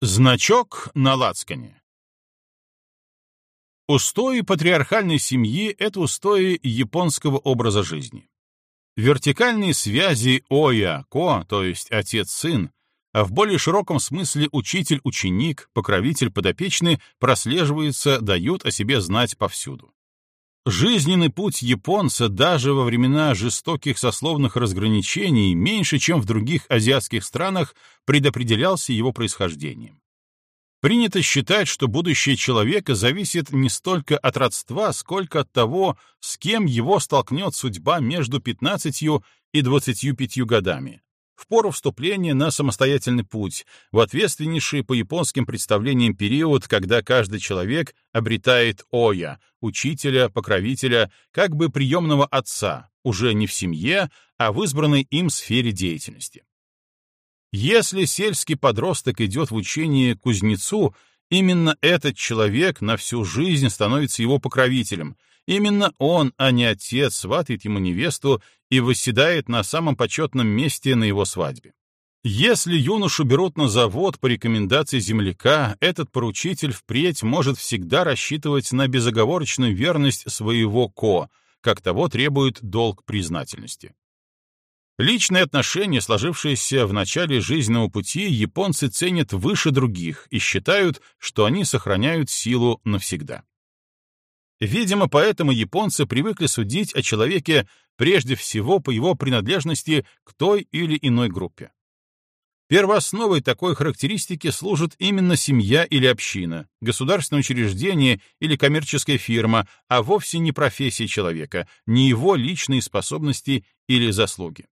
Значок на лацкане. Устои патриархальной семьи — это устои японского образа жизни. Вертикальные связи оя-ко, то есть отец-сын, а в более широком смысле учитель-ученик, покровитель-подопечный прослеживаются, дают о себе знать повсюду. Жизненный путь японца даже во времена жестоких сословных разграничений меньше, чем в других азиатских странах, предопределялся его происхождением. Принято считать, что будущее человека зависит не столько от родства, сколько от того, с кем его столкнет судьба между 15 и 25 годами, в пору вступления на самостоятельный путь, в ответственнейший по японским представлениям период, когда каждый человек обретает оя, учителя, покровителя, как бы приемного отца, уже не в семье, а в избранной им сфере деятельности. Если сельский подросток идет в учение кузнецу, именно этот человек на всю жизнь становится его покровителем, Именно он, а не отец, сватает ему невесту и восседает на самом почетном месте на его свадьбе. Если юношу берут на завод по рекомендации земляка, этот поручитель впредь может всегда рассчитывать на безоговорочную верность своего ко, как того требует долг признательности. Личные отношения, сложившиеся в начале жизненного пути, японцы ценят выше других и считают, что они сохраняют силу навсегда. Видимо, поэтому японцы привыкли судить о человеке прежде всего по его принадлежности к той или иной группе. Первоосновой такой характеристики служит именно семья или община, государственное учреждение или коммерческая фирма, а вовсе не профессия человека, не его личные способности или заслуги.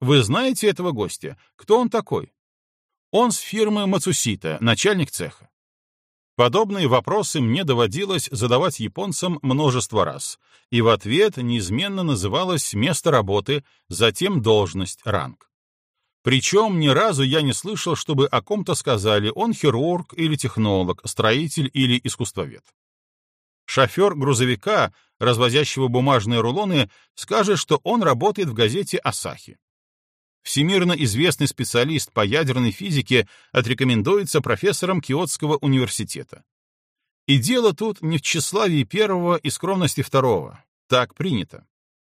Вы знаете этого гостя? Кто он такой? Он с фирмы Мацусита, начальник цеха. Подобные вопросы мне доводилось задавать японцам множество раз, и в ответ неизменно называлось место работы, затем должность, ранг. Причем ни разу я не слышал, чтобы о ком-то сказали он хирург или технолог, строитель или искусствовед. Шофер грузовика, развозящего бумажные рулоны, скажет, что он работает в газете «Асахи». Всемирно известный специалист по ядерной физике отрекомендуется профессором Киотского университета. И дело тут не в тщеславии первого и скромности второго. Так принято.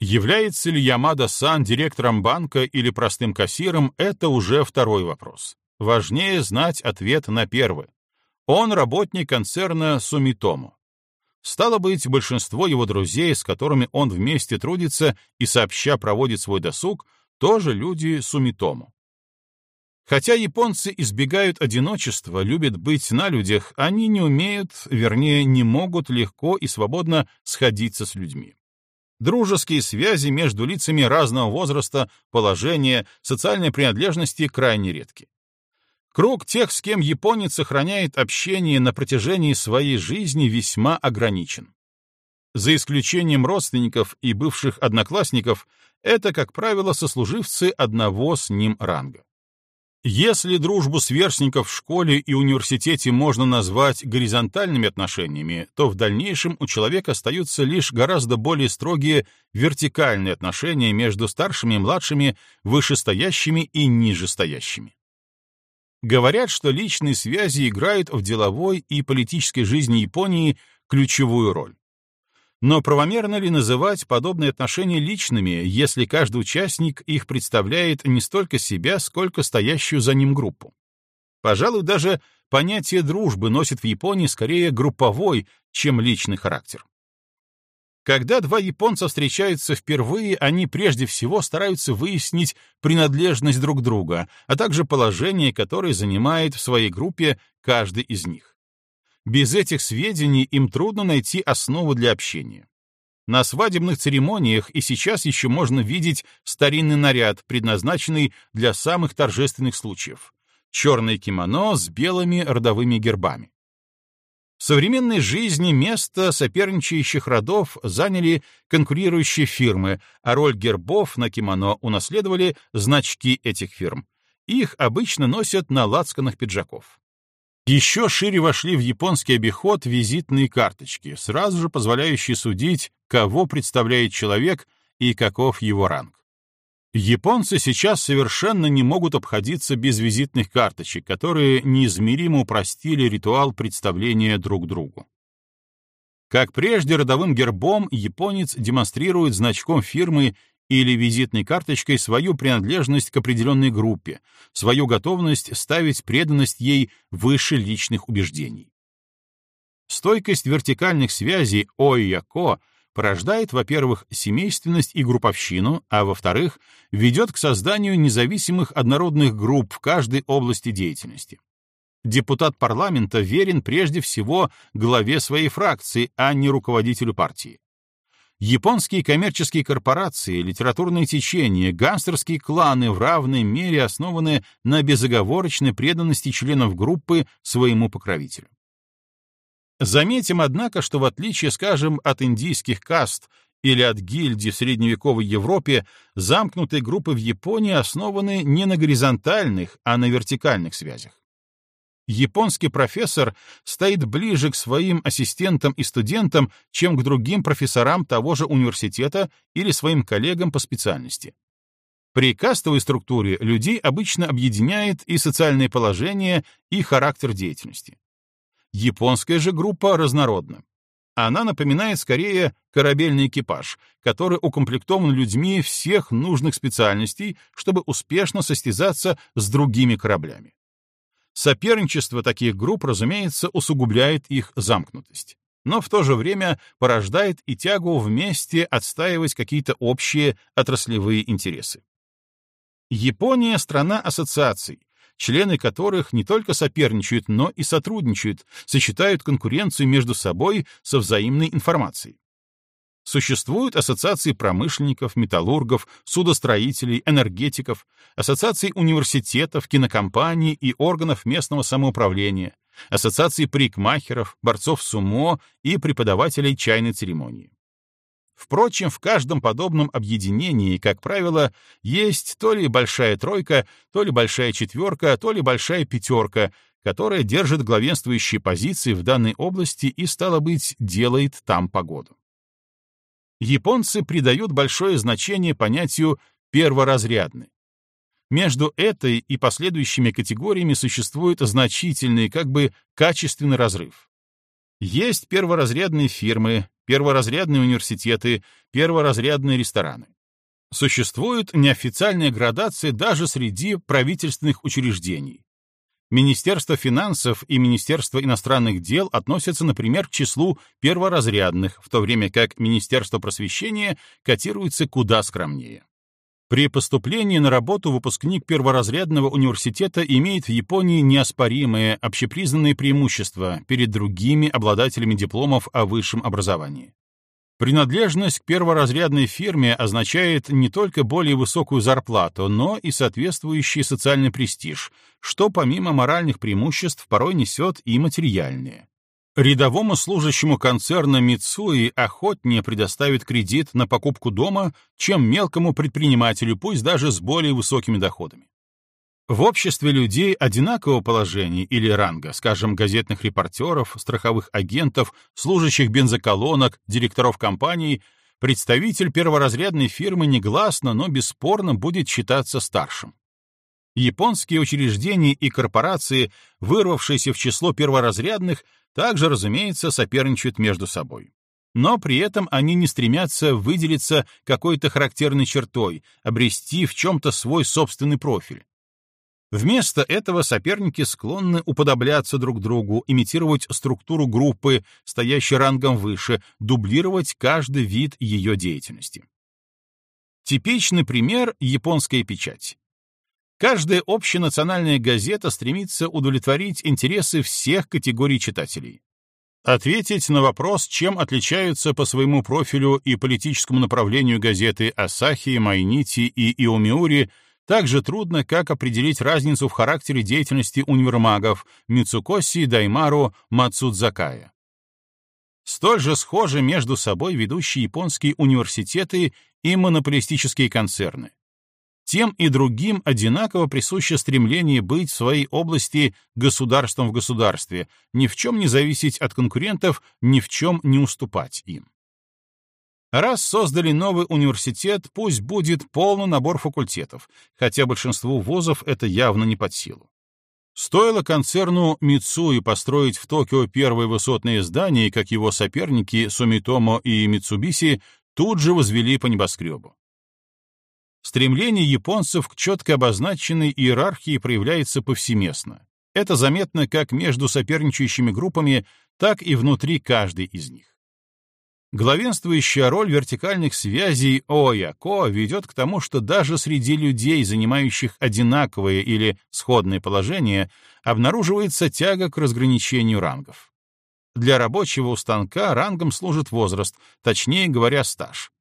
Является ли Ямада-сан директором банка или простым кассиром, это уже второй вопрос. Важнее знать ответ на первый. Он работник концерна Сумитому. Стало быть, большинство его друзей, с которыми он вместе трудится и сообща проводит свой досуг, тоже люди сумитому. Хотя японцы избегают одиночества, любят быть на людях, они не умеют, вернее, не могут легко и свободно сходиться с людьми. Дружеские связи между лицами разного возраста, положения, социальной принадлежности крайне редки. Круг тех, с кем японец сохраняет общение на протяжении своей жизни, весьма ограничен. За исключением родственников и бывших одноклассников, это, как правило, сослуживцы одного с ним ранга. Если дружбу сверстников в школе и университете можно назвать горизонтальными отношениями, то в дальнейшем у человека остаются лишь гораздо более строгие вертикальные отношения между старшими и младшими, вышестоящими и нижестоящими. Говорят, что личные связи играют в деловой и политической жизни Японии ключевую роль. Но правомерно ли называть подобные отношения личными, если каждый участник их представляет не столько себя, сколько стоящую за ним группу? Пожалуй, даже понятие дружбы носит в Японии скорее групповой, чем личный характер. Когда два японца встречаются впервые, они прежде всего стараются выяснить принадлежность друг друга, а также положение, которое занимает в своей группе каждый из них. Без этих сведений им трудно найти основу для общения. На свадебных церемониях и сейчас еще можно видеть старинный наряд, предназначенный для самых торжественных случаев. Черное кимоно с белыми родовыми гербами. В современной жизни место соперничающих родов заняли конкурирующие фирмы, а роль гербов на кимоно унаследовали значки этих фирм. Их обычно носят на лацканах пиджаков. Еще шире вошли в японский обиход визитные карточки, сразу же позволяющие судить, кого представляет человек и каков его ранг. Японцы сейчас совершенно не могут обходиться без визитных карточек, которые неизмеримо упростили ритуал представления друг другу. Как прежде родовым гербом японец демонстрирует значком фирмы или визитной карточкой свою принадлежность к определенной группе, свою готовность ставить преданность ей выше личных убеждений. Стойкость вертикальных связей ой-яко порождает, во-первых, семейственность и групповщину, а во-вторых, ведет к созданию независимых однородных групп в каждой области деятельности. Депутат парламента верен прежде всего главе своей фракции, а не руководителю партии. Японские коммерческие корпорации, литературные течения, гангстерские кланы в равной мере основаны на безоговорочной преданности членов группы своему покровителю. Заметим, однако, что в отличие, скажем, от индийских каст или от гильдий в средневековой Европе, замкнутые группы в Японии основаны не на горизонтальных, а на вертикальных связях японский профессор стоит ближе к своим ассистентам и студентам, чем к другим профессорам того же университета или своим коллегам по специальности. При кастовой структуре людей обычно объединяет и социальное положение, и характер деятельности. Японская же группа разнородна. Она напоминает скорее корабельный экипаж, который укомплектован людьми всех нужных специальностей, чтобы успешно состязаться с другими кораблями. Соперничество таких групп, разумеется, усугубляет их замкнутость, но в то же время порождает и тягу вместе отстаивать какие-то общие отраслевые интересы. Япония — страна ассоциаций, члены которых не только соперничают, но и сотрудничают, сочетают конкуренцию между собой со взаимной информацией. Существуют ассоциации промышленников, металлургов, судостроителей, энергетиков, ассоциации университетов, кинокомпаний и органов местного самоуправления, ассоциации парикмахеров, борцов сумо и преподавателей чайной церемонии. Впрочем, в каждом подобном объединении, как правило, есть то ли большая тройка, то ли большая четверка, то ли большая пятерка, которая держит главенствующие позиции в данной области и, стало быть, делает там погоду японцы придают большое значение понятию «перворазрядный». Между этой и последующими категориями существует значительный, как бы качественный разрыв. Есть перворазрядные фирмы, перворазрядные университеты, перворазрядные рестораны. Существует неофициальная градация даже среди правительственных учреждений. Министерство финансов и Министерство иностранных дел относятся, например, к числу перворазрядных, в то время как Министерство просвещения котируется куда скромнее. При поступлении на работу выпускник перворазрядного университета имеет в Японии неоспоримые общепризнанные преимущества перед другими обладателями дипломов о высшем образовании. Принадлежность к перворазрядной фирме означает не только более высокую зарплату, но и соответствующий социальный престиж, что помимо моральных преимуществ порой несет и материальные. Рядовому служащему концерна Мицуи охотнее предоставит кредит на покупку дома, чем мелкому предпринимателю, пусть даже с более высокими доходами. В обществе людей одинакового положения или ранга, скажем, газетных репортеров, страховых агентов, служащих бензоколонок, директоров компаний, представитель перворазрядной фирмы негласно, но бесспорно будет считаться старшим. Японские учреждения и корпорации, вырвавшиеся в число перворазрядных, также, разумеется, соперничают между собой. Но при этом они не стремятся выделиться какой-то характерной чертой, обрести в чем-то свой собственный профиль. Вместо этого соперники склонны уподобляться друг другу, имитировать структуру группы, стоящей рангом выше, дублировать каждый вид ее деятельности. Типичный пример — японская печать. Каждая общенациональная газета стремится удовлетворить интересы всех категорий читателей. Ответить на вопрос, чем отличаются по своему профилю и политическому направлению газеты «Асахи», «Майнити» и «Иомиури» так же трудно, как определить разницу в характере деятельности универмагов Мицукоси, Даймару, Мацудзакая. Столь же схожи между собой ведущие японские университеты и монополистические концерны. Тем и другим одинаково присуще стремление быть в своей области государством в государстве, ни в чем не зависеть от конкурентов, ни в чем не уступать им. Раз создали новый университет, пусть будет полный набор факультетов, хотя большинству вузов это явно не под силу. Стоило концерну Мицуи построить в Токио первые высотные здания, как его соперники Сумитомо и Митсубиси тут же возвели по небоскребу. Стремление японцев к четко обозначенной иерархии проявляется повсеместно. Это заметно как между соперничающими группами, так и внутри каждой из них. Главенствующая роль вертикальных связей ОЯКО ведет к тому, что даже среди людей, занимающих одинаковое или сходное положение, обнаруживается тяга к разграничению рангов. Для рабочего у станка рангом служит возраст, точнее говоря, стаж.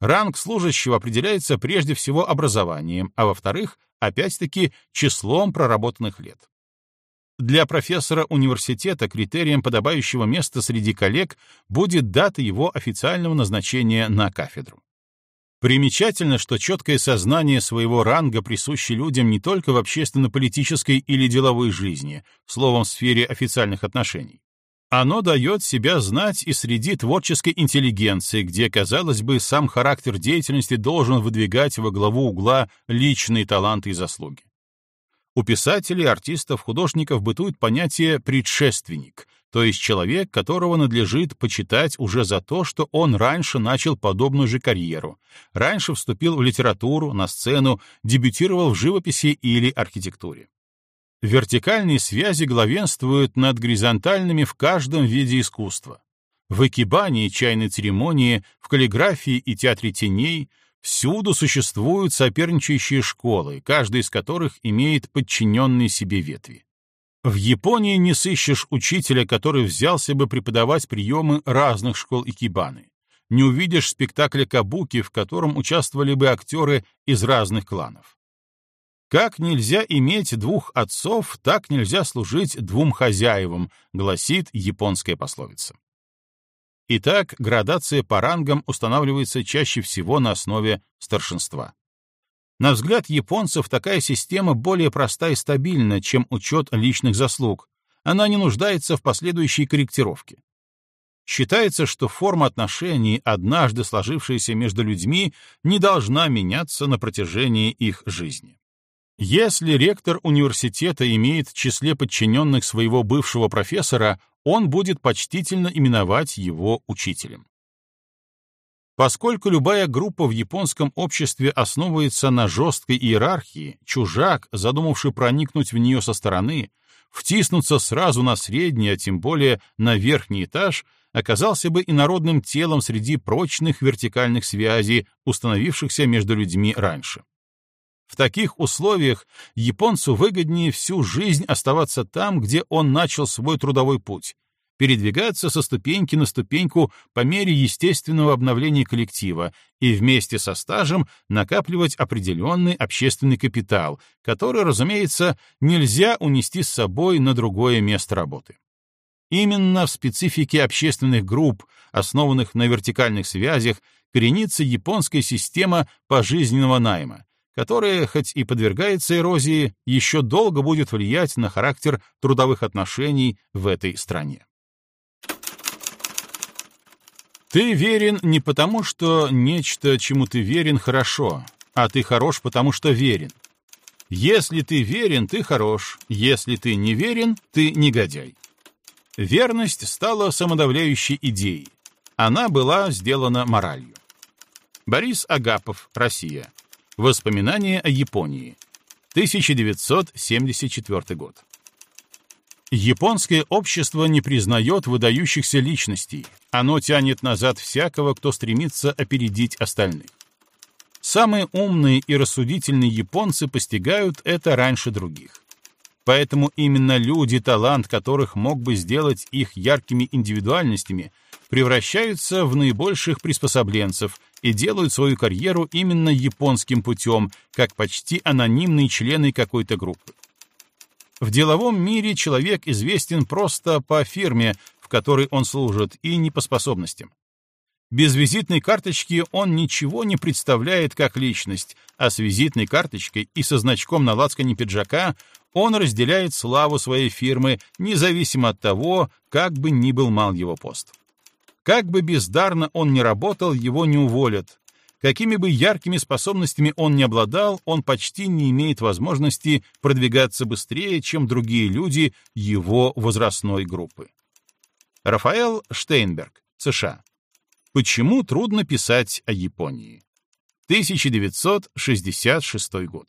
Ранг служащего определяется прежде всего образованием, а во-вторых, опять-таки, числом проработанных лет. Для профессора университета критерием подобающего места среди коллег будет дата его официального назначения на кафедру. Примечательно, что четкое сознание своего ранга присуще людям не только в общественно-политической или деловой жизни, словом, в сфере официальных отношений. Оно дает себя знать и среди творческой интеллигенции, где, казалось бы, сам характер деятельности должен выдвигать во главу угла личные таланты и заслуги. У писателей, артистов, художников бытует понятие «предшественник», то есть человек, которого надлежит почитать уже за то, что он раньше начал подобную же карьеру, раньше вступил в литературу, на сцену, дебютировал в живописи или архитектуре. Вертикальные связи главенствуют над горизонтальными в каждом виде искусства. В экибане чайной церемонии, в каллиграфии и театре теней, Всюду существуют соперничающие школы, каждая из которых имеет подчиненные себе ветви. В Японии не сыщешь учителя, который взялся бы преподавать приемы разных школ икебаны. Не увидишь спектакля кабуки, в котором участвовали бы актеры из разных кланов. Как нельзя иметь двух отцов, так нельзя служить двум хозяевам, гласит японская пословица. Итак, градация по рангам устанавливается чаще всего на основе старшинства. На взгляд японцев такая система более проста и стабильна, чем учет личных заслуг. Она не нуждается в последующей корректировке. Считается, что форма отношений, однажды сложившаяся между людьми, не должна меняться на протяжении их жизни. Если ректор университета имеет в числе подчиненных своего бывшего профессора, он будет почтительно именовать его учителем. Поскольку любая группа в японском обществе основывается на жесткой иерархии, чужак, задумавший проникнуть в нее со стороны, втиснуться сразу на средний, а тем более на верхний этаж, оказался бы инородным телом среди прочных вертикальных связей, установившихся между людьми раньше. В таких условиях японцу выгоднее всю жизнь оставаться там, где он начал свой трудовой путь, передвигаться со ступеньки на ступеньку по мере естественного обновления коллектива и вместе со стажем накапливать определенный общественный капитал, который, разумеется, нельзя унести с собой на другое место работы. Именно в специфике общественных групп, основанных на вертикальных связях, коренится японская система пожизненного найма, которое, хоть и подвергается эрозии, еще долго будет влиять на характер трудовых отношений в этой стране. Ты верен не потому, что нечто, чему ты верен, хорошо, а ты хорош, потому что верен. Если ты верен, ты хорош, если ты не верен, ты негодяй. Верность стала самодавляющей идеей. Она была сделана моралью. Борис Агапов, Россия. Воспоминания о Японии. 1974 год. Японское общество не признает выдающихся личностей. Оно тянет назад всякого, кто стремится опередить остальных. Самые умные и рассудительные японцы постигают это раньше других. Поэтому именно люди, талант которых мог бы сделать их яркими индивидуальностями, превращаются в наибольших приспособленцев и делают свою карьеру именно японским путем, как почти анонимные члены какой-то группы. В деловом мире человек известен просто по фирме, в которой он служит, и не по способностям. Без визитной карточки он ничего не представляет как личность, а с визитной карточкой и со значком на лацкане пиджака он разделяет славу своей фирмы, независимо от того, как бы ни был мал его пост. Как бы бездарно он ни работал, его не уволят. Какими бы яркими способностями он ни обладал, он почти не имеет возможности продвигаться быстрее, чем другие люди его возрастной группы. Рафаэл Штейнберг, США. Почему трудно писать о Японии? 1966 год.